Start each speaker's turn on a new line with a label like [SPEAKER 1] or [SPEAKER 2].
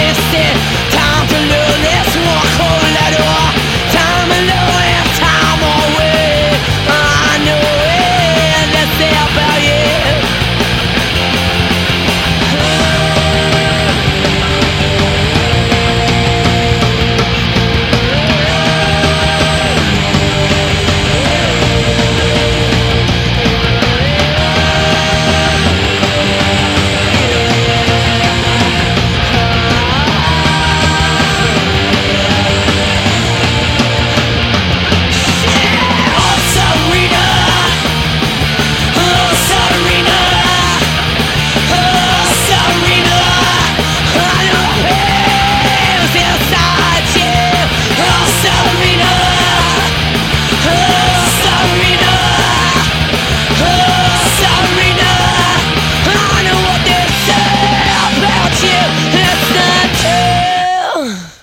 [SPEAKER 1] miss. Time to lose.